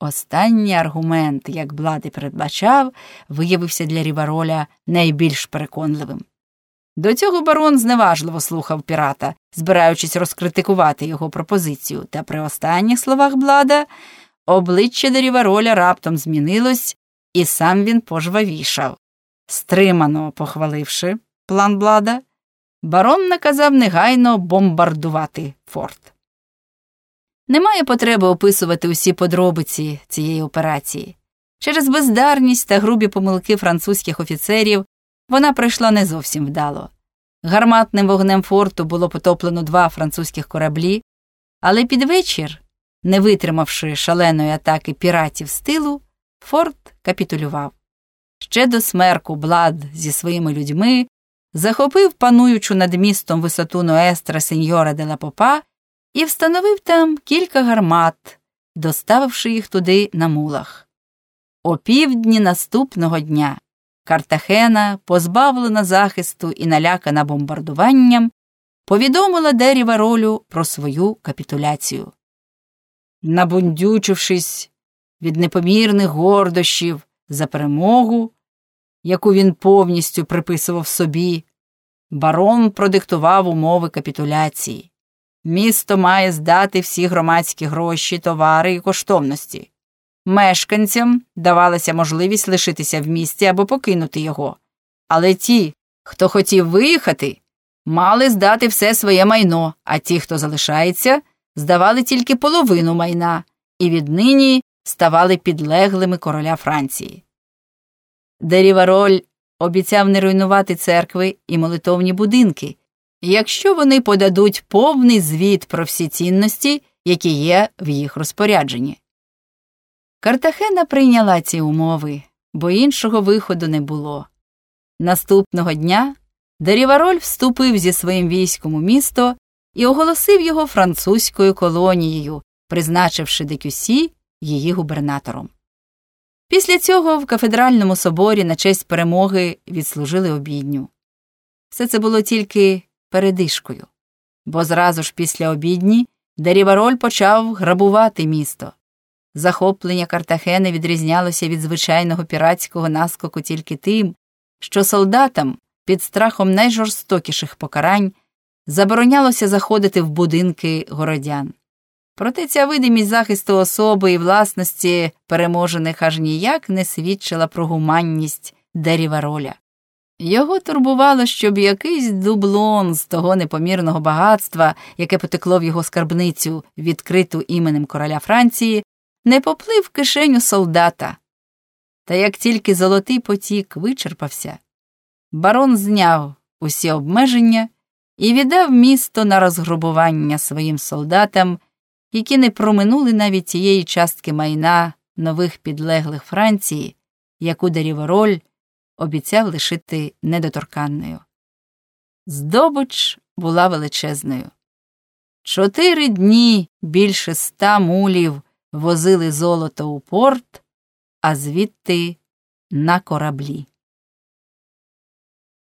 Останній аргумент, як Блад передбачав, виявився для Рівароля найбільш переконливим. До цього барон зневажливо слухав пірата, збираючись розкритикувати його пропозицію, та при останніх словах Блада обличчя Дерівароля раптом змінилось, і сам він пожвавішав. Стримано похваливши план Блада, барон наказав негайно бомбардувати форт. Немає потреби описувати усі подробиці цієї операції. Через бездарність та грубі помилки французьких офіцерів вона пройшла не зовсім вдало. Гарматним вогнем форту було потоплено два французьких кораблі, але під вечір, не витримавши шаленої атаки піратів з тилу, форт капітулював. Ще до смерку Блад зі своїми людьми захопив пануючу над містом висоту Ноестра сеньора де ла Попа і встановив там кілька гармат, доставивши їх туди на мулах. О півдні наступного дня Картахена, позбавлена захисту і налякана бомбардуванням, повідомила Деріва ролю про свою капітуляцію. Набундючившись від непомірних гордощів за перемогу, яку він повністю приписував собі, барон продиктував умови капітуляції. Місто має здати всі громадські гроші, товари і коштовності. Мешканцям давалася можливість лишитися в місті або покинути його, але ті, хто хотів виїхати, мали здати все своє майно, а ті, хто залишається, здавали тільки половину майна і віднині ставали підлеглими короля Франції. Дерівароль обіцяв не руйнувати церкви і молитовні будинки, якщо вони подадуть повний звіт про всі цінності, які є в їх розпорядженні. Картахена прийняла ці умови, бо іншого виходу не було. Наступного дня Дерівароль вступив зі своїм військом у місто і оголосив його французькою колонією, призначивши Декюсі її губернатором. Після цього в кафедральному соборі на честь перемоги відслужили обідню. Все це було тільки передишкою, бо зразу ж після обідні Дерівароль почав грабувати місто. Захоплення Картахени відрізнялося від звичайного піратського наскоку тільки тим, що солдатам під страхом найжорстокіших покарань заборонялося заходити в будинки городян. Проте ця видимість захисту особи і власності переможених аж ніяк не свідчила про гуманність Дерівароля. Його турбувало, щоб якийсь дублон з того непомірного багатства, яке потекло в його скарбницю, відкриту іменем короля Франції, не поплив в кишеню солдата. Та як тільки золотий потік вичерпався, барон зняв усі обмеження і віддав місто на розграбування своїм солдатам, які не проминули навіть тієї частки майна нових підлеглих Франції, яку Дерівороль обіцяв лишити недоторканною. Здобич була величезною. Чотири дні більше ста мулів возили золото у порт, а звідти на кораблі.